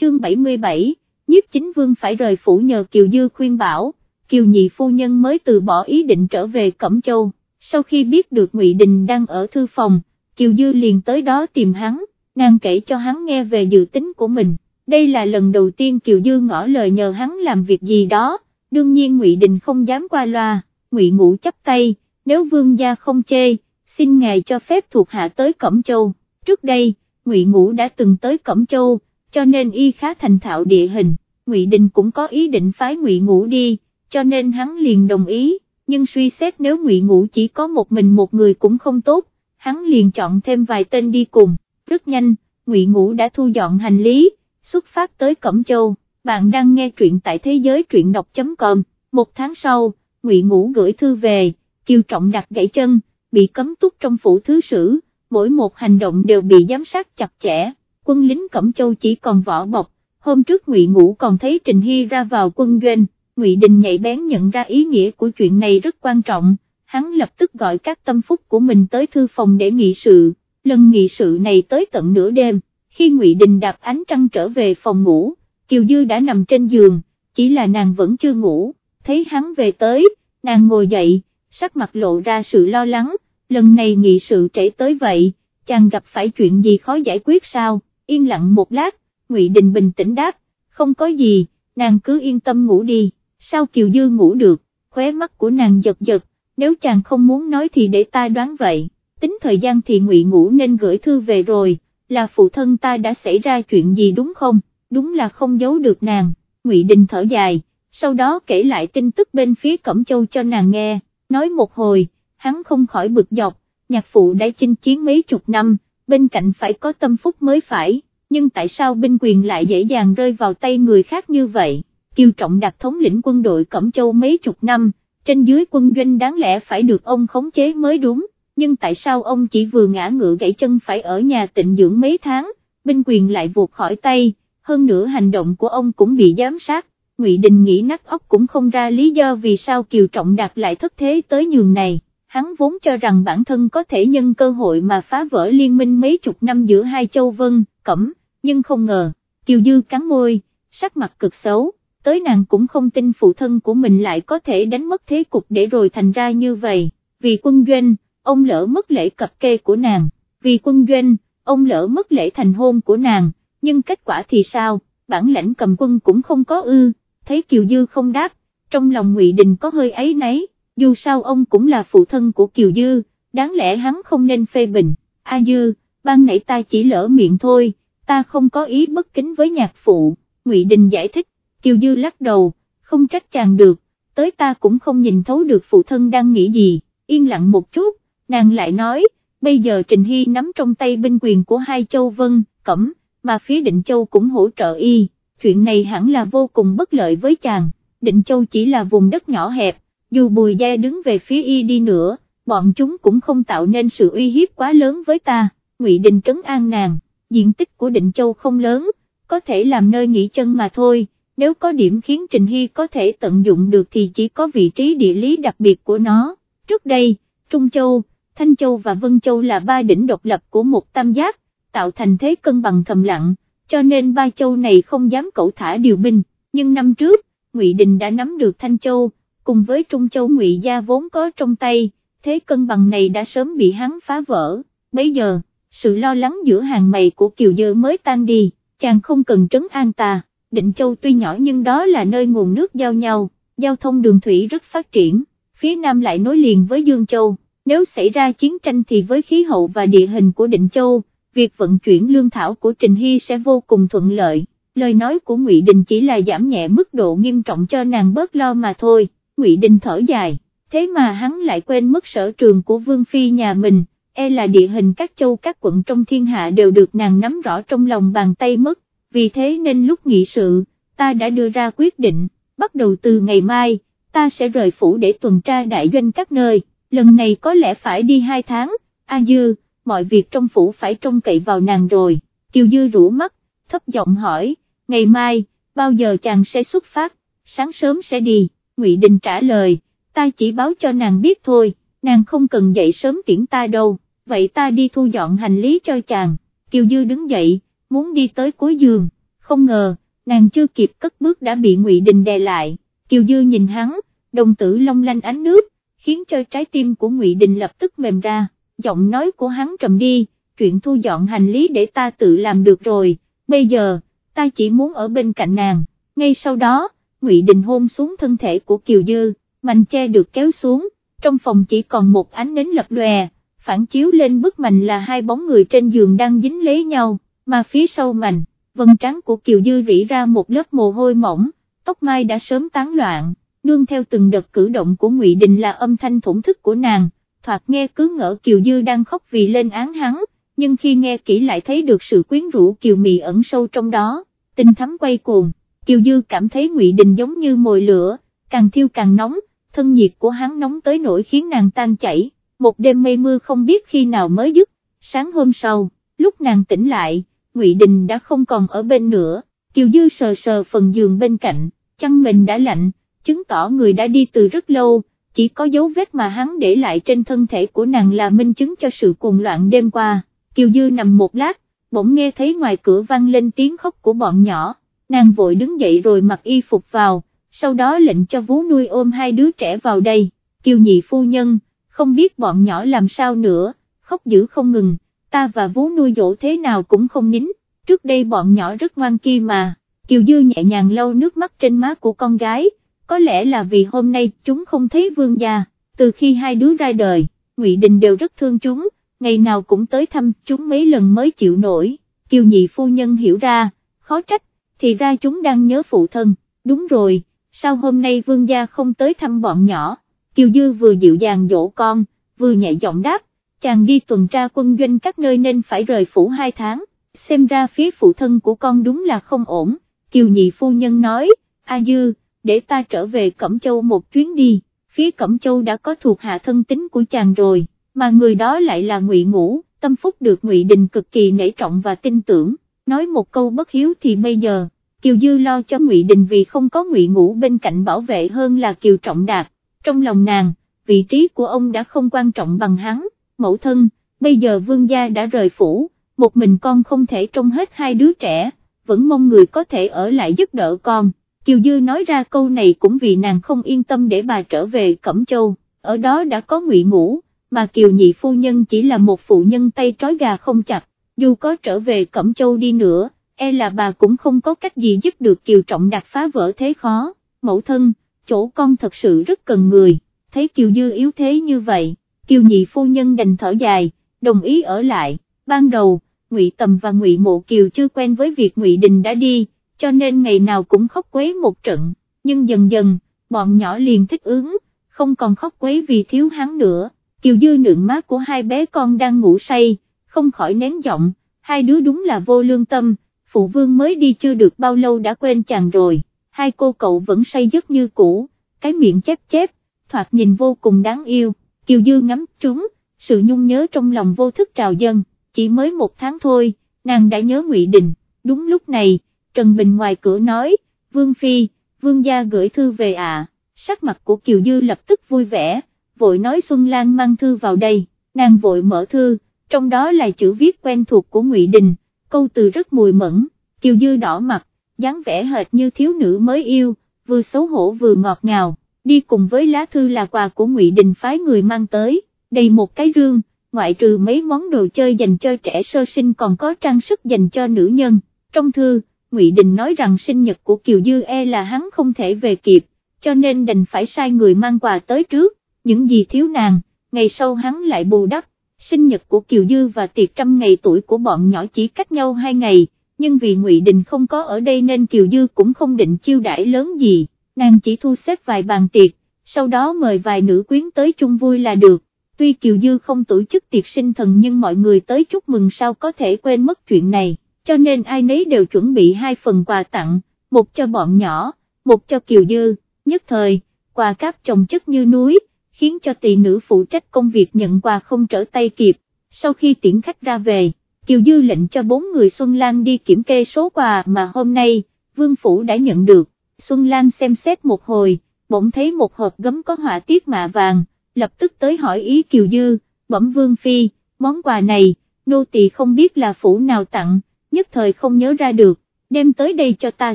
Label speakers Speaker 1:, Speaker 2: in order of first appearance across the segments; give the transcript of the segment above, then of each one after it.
Speaker 1: chương 77, nhiếp chính vương phải rời phủ nhờ Kiều Dư khuyên bảo, Kiều nhị phu nhân mới từ bỏ ý định trở về Cẩm Châu, sau khi biết được Ngụy Đình đang ở thư phòng, Kiều Dư liền tới đó tìm hắn, nàng kể cho hắn nghe về dự tính của mình, đây là lần đầu tiên Kiều Dư ngỏ lời nhờ hắn làm việc gì đó, đương nhiên Ngụy Đình không dám qua loa, Ngụy Ngũ chấp tay, nếu vương gia không chê, xin ngài cho phép thuộc hạ tới Cẩm Châu, trước đây, Ngụy Ngũ đã từng tới Cẩm Châu, cho nên y khá thành thạo địa hình, Ngụy Đình cũng có ý định phái Ngụy Ngũ đi, cho nên hắn liền đồng ý, nhưng suy xét nếu Ngụy Ngũ chỉ có một mình một người cũng không tốt, hắn liền chọn thêm vài tên đi cùng, rất nhanh, Ngụy Ngũ đã thu dọn hành lý, xuất phát tới Cẩm Châu, bạn đang nghe truyện tại thế giới truyện đọc.com, một tháng sau, Ngụy Ngũ gửi thư về, Kiều Trọng đặt gãy chân, bị cấm túc trong phủ thứ sử, mỗi một hành động đều bị giám sát chặt chẽ, quân lính Cẩm Châu chỉ còn vỏ bọc, hôm trước Ngụy Ngũ còn thấy Trình Hy ra vào quân doanh, Ngụy Đình nhạy bén nhận ra ý nghĩa của chuyện này rất quan trọng, hắn lập tức gọi các tâm phúc của mình tới thư phòng để nghị sự, lần nghị sự này tới tận nửa đêm, khi Ngụy Đình đạp ánh trăng trở về phòng ngủ, Kiều Dư đã nằm trên giường, chỉ là nàng vẫn chưa ngủ, thấy hắn về tới, nàng ngồi dậy, sắc mặt lộ ra sự lo lắng, lần này nghị sự trễ tới vậy, chàng gặp phải chuyện gì khó giải quyết sao, yên lặng một lát, Ngụy Đình bình tĩnh đáp, không có gì, nàng cứ yên tâm ngủ đi, sao Kiều Dư ngủ được, khóe mắt của nàng giật giật, nếu chàng không muốn nói thì để ta đoán vậy, tính thời gian thì Ngụy ngủ nên gửi thư về rồi, là phụ thân ta đã xảy ra chuyện gì đúng không, đúng là không giấu được nàng, Ngụy Đình thở dài, sau đó kể lại tin tức bên phía Cẩm Châu cho nàng nghe, nói một hồi, hắn không khỏi bực dọc, nhạc phụ đã chinh chiến mấy chục năm, bên cạnh phải có tâm phúc mới phải, nhưng tại sao binh quyền lại dễ dàng rơi vào tay người khác như vậy, Kiều Trọng đặt thống lĩnh quân đội Cẩm Châu mấy chục năm, trên dưới quân doanh đáng lẽ phải được ông khống chế mới đúng, nhưng tại sao ông chỉ vừa ngã ngựa gãy chân phải ở nhà tịnh dưỡng mấy tháng, binh quyền lại vụt khỏi tay, hơn nữa hành động của ông cũng bị giám sát, Ngụy Đình nghĩ nát óc cũng không ra lý do vì sao Kiều Trọng Đạt lại thất thế tới nhường này, hắn vốn cho rằng bản thân có thể nhân cơ hội mà phá vỡ liên minh mấy chục năm giữa hai châu Vân, Cẩm, nhưng không ngờ, Kiều Dư cắn môi, sắc mặt cực xấu, tới nàng cũng không tin phụ thân của mình lại có thể đánh mất thế cục để rồi thành ra như vậy, vì quân doanh, ông lỡ mất lễ cập kê của nàng, vì quân doanh, ông lỡ mất lễ thành hôn của nàng, nhưng kết quả thì sao, bản lãnh cầm quân cũng không có ư thấy Kiều Dư không đáp, trong lòng Ngụy Đình có hơi ấy nấy, dù sao ông cũng là phụ thân của Kiều Dư, đáng lẽ hắn không nên phê bình, A Dư, ban nãy ta chỉ lỡ miệng thôi, ta không có ý bất kính với nhạc phụ, Ngụy Đình giải thích, Kiều Dư lắc đầu, không trách chàng được, tới ta cũng không nhìn thấu được phụ thân đang nghĩ gì, yên lặng một chút, nàng lại nói, bây giờ Trình Hy nắm trong tay binh quyền của hai châu Vân, Cẩm, mà phía Định Châu cũng hỗ trợ y. Chuyện này hẳn là vô cùng bất lợi với chàng, Định Châu chỉ là vùng đất nhỏ hẹp, dù Bùi Gia đứng về phía y đi nữa, bọn chúng cũng không tạo nên sự uy hiếp quá lớn với ta, Ngụy Đình trấn an nàng, diện tích của Định Châu không lớn, có thể làm nơi nghỉ chân mà thôi, nếu có điểm khiến Trình Hy có thể tận dụng được thì chỉ có vị trí địa lý đặc biệt của nó, trước đây, Trung Châu, Thanh Châu và Vân Châu là ba đỉnh độc lập của một tam giác, tạo thành thế cân bằng thầm lặng cho nên ba châu này không dám cẩu thả điều binh, nhưng năm trước, Ngụy Đình đã nắm được Thanh Châu, cùng với Trung Châu Ngụy Gia vốn có trong tay, thế cân bằng này đã sớm bị hắn phá vỡ, bây giờ, sự lo lắng giữa hàng mày của Kiều Dơ mới tan đi, chàng không cần trấn an ta, Định Châu tuy nhỏ nhưng đó là nơi nguồn nước giao nhau, giao thông đường thủy rất phát triển, phía nam lại nối liền với Dương Châu, nếu xảy ra chiến tranh thì với khí hậu và địa hình của Định Châu, việc vận chuyển lương thảo của Trình Hy sẽ vô cùng thuận lợi, lời nói của Ngụy Đình chỉ là giảm nhẹ mức độ nghiêm trọng cho nàng bớt lo mà thôi, Ngụy Đình thở dài, thế mà hắn lại quên mất sở trường của Vương Phi nhà mình, e là địa hình các châu các quận trong thiên hạ đều được nàng nắm rõ trong lòng bàn tay mất, vì thế nên lúc nghị sự, ta đã đưa ra quyết định, bắt đầu từ ngày mai, ta sẽ rời phủ để tuần tra đại doanh các nơi, lần này có lẽ phải đi hai tháng, A Dư, mọi việc trong phủ phải trông cậy vào nàng rồi, Kiều Dư rũ mắt, thấp giọng hỏi, ngày mai, bao giờ chàng sẽ xuất phát, sáng sớm sẽ đi, Ngụy Đình trả lời, ta chỉ báo cho nàng biết thôi, nàng không cần dậy sớm tiễn ta đâu, vậy ta đi thu dọn hành lý cho chàng, Kiều Dư đứng dậy, muốn đi tới cuối giường, không ngờ, nàng chưa kịp cất bước đã bị Ngụy Đình đè lại, Kiều Dư nhìn hắn, đồng tử long lanh ánh nước, khiến cho trái tim của Ngụy Đình lập tức mềm ra, giọng nói của hắn trầm đi, chuyện thu dọn hành lý để ta tự làm được rồi, bây giờ, ta chỉ muốn ở bên cạnh nàng, ngay sau đó, Ngụy Đình hôn xuống thân thể của Kiều Dư, mành che được kéo xuống, trong phòng chỉ còn một ánh nến lập lòe, phản chiếu lên bức mành là hai bóng người trên giường đang dính lấy nhau, mà phía sau mành, vân trắng của Kiều Dư rỉ ra một lớp mồ hôi mỏng, tóc mai đã sớm tán loạn, nương theo từng đợt cử động của Ngụy Đình là âm thanh thổn thức của nàng, thoạt nghe cứ ngỡ Kiều Dư đang khóc vì lên án hắn, nhưng khi nghe kỹ lại thấy được sự quyến rũ Kiều Mị ẩn sâu trong đó, tinh thắm quay cuồng, Kiều Dư cảm thấy Ngụy Đình giống như mồi lửa, càng thiêu càng nóng, thân nhiệt của hắn nóng tới nỗi khiến nàng tan chảy, một đêm mây mưa không biết khi nào mới dứt, sáng hôm sau, lúc nàng tỉnh lại, Ngụy Đình đã không còn ở bên nữa, Kiều Dư sờ sờ phần giường bên cạnh, chăn mình đã lạnh, chứng tỏ người đã đi từ rất lâu, chỉ có dấu vết mà hắn để lại trên thân thể của nàng là minh chứng cho sự cuồng loạn đêm qua, Kiều Dư nằm một lát, bỗng nghe thấy ngoài cửa vang lên tiếng khóc của bọn nhỏ, nàng vội đứng dậy rồi mặc y phục vào, sau đó lệnh cho vú nuôi ôm hai đứa trẻ vào đây, Kiều nhị phu nhân, không biết bọn nhỏ làm sao nữa, khóc dữ không ngừng, ta và vú nuôi dỗ thế nào cũng không nín, trước đây bọn nhỏ rất ngoan kia mà, Kiều Dư nhẹ nhàng lau nước mắt trên má của con gái, có lẽ là vì hôm nay chúng không thấy vương gia, từ khi hai đứa ra đời, Ngụy Đình đều rất thương chúng, ngày nào cũng tới thăm chúng mấy lần mới chịu nổi, Kiều nhị phu nhân hiểu ra, khó trách, thì ra chúng đang nhớ phụ thân, đúng rồi, sao hôm nay vương gia không tới thăm bọn nhỏ, Kiều Dư vừa dịu dàng dỗ con, vừa nhẹ giọng đáp, chàng đi tuần tra quân doanh các nơi nên phải rời phủ hai tháng, xem ra phía phụ thân của con đúng là không ổn, Kiều nhị phu nhân nói, A Dư, để ta trở về Cẩm Châu một chuyến đi, phía Cẩm Châu đã có thuộc hạ thân tính của chàng rồi, mà người đó lại là Ngụy Ngũ, tâm phúc được Ngụy Đình cực kỳ nể trọng và tin tưởng, nói một câu bất hiếu thì bây giờ, Kiều Dư lo cho Ngụy Đình vì không có Ngụy Ngũ bên cạnh bảo vệ hơn là Kiều Trọng Đạt, trong lòng nàng, vị trí của ông đã không quan trọng bằng hắn, mẫu thân, bây giờ vương gia đã rời phủ, một mình con không thể trông hết hai đứa trẻ, vẫn mong người có thể ở lại giúp đỡ con. Kiều Dư nói ra câu này cũng vì nàng không yên tâm để bà trở về Cẩm Châu, ở đó đã có ngụy ngũ, mà Kiều nhị phu nhân chỉ là một phụ nhân tay trói gà không chặt, dù có trở về Cẩm Châu đi nữa, e là bà cũng không có cách gì giúp được Kiều Trọng Đạt phá vỡ thế khó, mẫu thân, chỗ con thật sự rất cần người, thấy Kiều Dư yếu thế như vậy, Kiều nhị phu nhân đành thở dài, đồng ý ở lại, ban đầu, Ngụy Tầm và Ngụy Mộ Kiều chưa quen với việc Ngụy Đình đã đi, cho nên ngày nào cũng khóc quấy một trận, nhưng dần dần, bọn nhỏ liền thích ứng, không còn khóc quấy vì thiếu hắn nữa, Kiều Dư nượng má của hai bé con đang ngủ say, không khỏi nén giọng, hai đứa đúng là vô lương tâm, phụ vương mới đi chưa được bao lâu đã quên chàng rồi, hai cô cậu vẫn say giấc như cũ, cái miệng chép chép, thoạt nhìn vô cùng đáng yêu, Kiều Dư ngắm chúng, sự nhung nhớ trong lòng vô thức trào dâng, chỉ mới một tháng thôi, nàng đã nhớ Ngụy Đình, đúng lúc này, Trần Bình ngoài cửa nói, Vương Phi, Vương gia gửi thư về à, sắc mặt của Kiều Dư lập tức vui vẻ, vội nói Xuân Lan mang thư vào đây, nàng vội mở thư, trong đó là chữ viết quen thuộc của Ngụy Đình, câu từ rất mùi mẫn, Kiều Dư đỏ mặt, dáng vẻ hệt như thiếu nữ mới yêu, vừa xấu hổ vừa ngọt ngào, đi cùng với lá thư là quà của Ngụy Đình phái người mang tới, đầy một cái rương, ngoại trừ mấy món đồ chơi dành cho trẻ sơ sinh còn có trang sức dành cho nữ nhân, trong thư, Ngụy Đình nói rằng sinh nhật của Kiều Dư e là hắn không thể về kịp, cho nên đành phải sai người mang quà tới trước, những gì thiếu nàng, ngày sau hắn lại bù đắp, sinh nhật của Kiều Dư và tiệc trăm ngày tuổi của bọn nhỏ chỉ cách nhau hai ngày, nhưng vì Ngụy Đình không có ở đây nên Kiều Dư cũng không định chiêu đãi lớn gì, nàng chỉ thu xếp vài bàn tiệc, sau đó mời vài nữ quyến tới chung vui là được. Tuy Kiều Dư không tổ chức tiệc sinh thần nhưng mọi người tới chúc mừng sao có thể quên mất chuyện này cho nên ai nấy đều chuẩn bị hai phần quà tặng, một cho bọn nhỏ, một cho Kiều Dư, nhất thời, quà cáp chồng chất như núi, khiến cho tỷ nữ phụ trách công việc nhận quà không trở tay kịp, sau khi tiễn khách ra về, Kiều Dư lệnh cho bốn người Xuân Lan đi kiểm kê số quà mà hôm nay, Vương Phủ đã nhận được, Xuân Lan xem xét một hồi, bỗng thấy một hộp gấm có họa tiết mạ vàng, lập tức tới hỏi ý Kiều Dư, bẩm Vương Phi, món quà này, nô tỳ không biết là phủ nào tặng, nhất thời không nhớ ra được, đem tới đây cho ta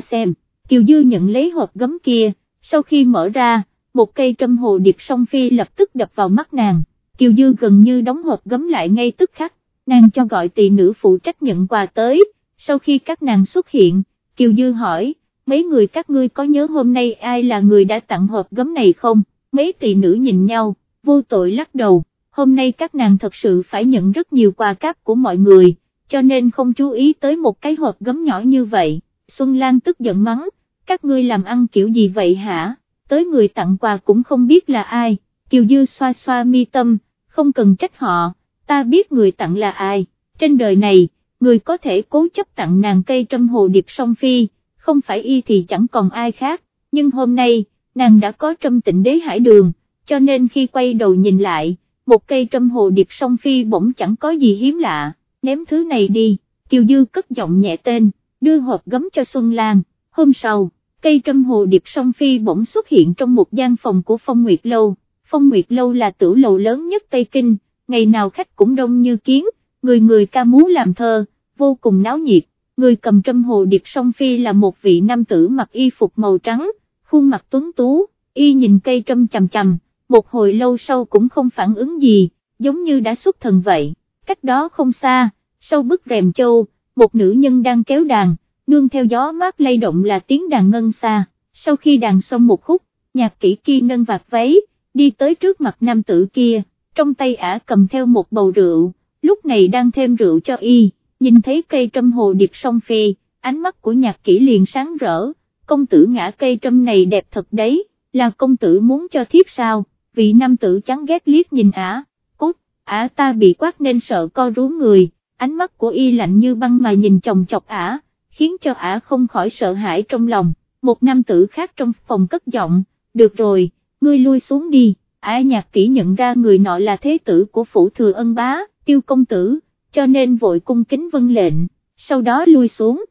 Speaker 1: xem, Kiều Dư nhận lấy hộp gấm kia, sau khi mở ra, một cây trâm hồ điệp song phi lập tức đập vào mắt nàng, Kiều Dư gần như đóng hộp gấm lại ngay tức khắc, nàng cho gọi tỳ nữ phụ trách nhận quà tới, sau khi các nàng xuất hiện, Kiều Dư hỏi, mấy người các ngươi có nhớ hôm nay ai là người đã tặng hộp gấm này không, mấy tỳ nữ nhìn nhau, vô tội lắc đầu, hôm nay các nàng thật sự phải nhận rất nhiều quà cáp của mọi người, cho nên không chú ý tới một cái hộp gấm nhỏ như vậy, Xuân Lan tức giận mắng, các ngươi làm ăn kiểu gì vậy hả, tới người tặng quà cũng không biết là ai, Kiều Dư xoa xoa mi tâm, không cần trách họ, ta biết người tặng là ai, trên đời này, người có thể cố chấp tặng nàng cây trâm hồ điệp song phi, không phải y thì chẳng còn ai khác, nhưng hôm nay, nàng đã có trâm tịnh đế hải đường, cho nên khi quay đầu nhìn lại, một cây trâm hồ điệp song phi bỗng chẳng có gì hiếm lạ, ném thứ này đi, Kiều Dư cất giọng nhẹ tên, đưa hộp gấm cho Xuân Lan, hôm sau, cây trâm hồ điệp song phi bỗng xuất hiện trong một gian phòng của Phong Nguyệt Lâu, Phong Nguyệt Lâu là tử lầu lớn nhất Tây Kinh, ngày nào khách cũng đông như kiến, người người ca múa làm thơ, vô cùng náo nhiệt, người cầm trâm hồ điệp song phi là một vị nam tử mặc y phục màu trắng, khuôn mặt tuấn tú, y nhìn cây trâm chằm chằm, một hồi lâu sau cũng không phản ứng gì, giống như đã xuất thần vậy, cách đó không xa, sau bức rèm châu, một nữ nhân đang kéo đàn, nương theo gió mát lay động là tiếng đàn ngân xa, sau khi đàn xong một khúc, nhạc kỹ kia nâng vạt váy, đi tới trước mặt nam tử kia, trong tay ả cầm theo một bầu rượu, lúc này đang thêm rượu cho y, nhìn thấy cây trâm hồ điệp song phi, ánh mắt của nhạc kỹ liền sáng rỡ, công tử ngã cây trâm này đẹp thật đấy, là công tử muốn cho thiếp sao, vị nam tử chán ghét liếc nhìn ả, cút, ả ta bị quát nên sợ co rú người, ánh mắt của y lạnh như băng mà nhìn chồng chọc ả, khiến cho ả không khỏi sợ hãi trong lòng, một nam tử khác trong phòng cất giọng, được rồi, ngươi lui xuống đi, ả nhạc kỹ nhận ra người nọ là thế tử của phủ thừa ân bá, tiêu công tử, cho nên vội cung kính vân lệnh, sau đó lui xuống,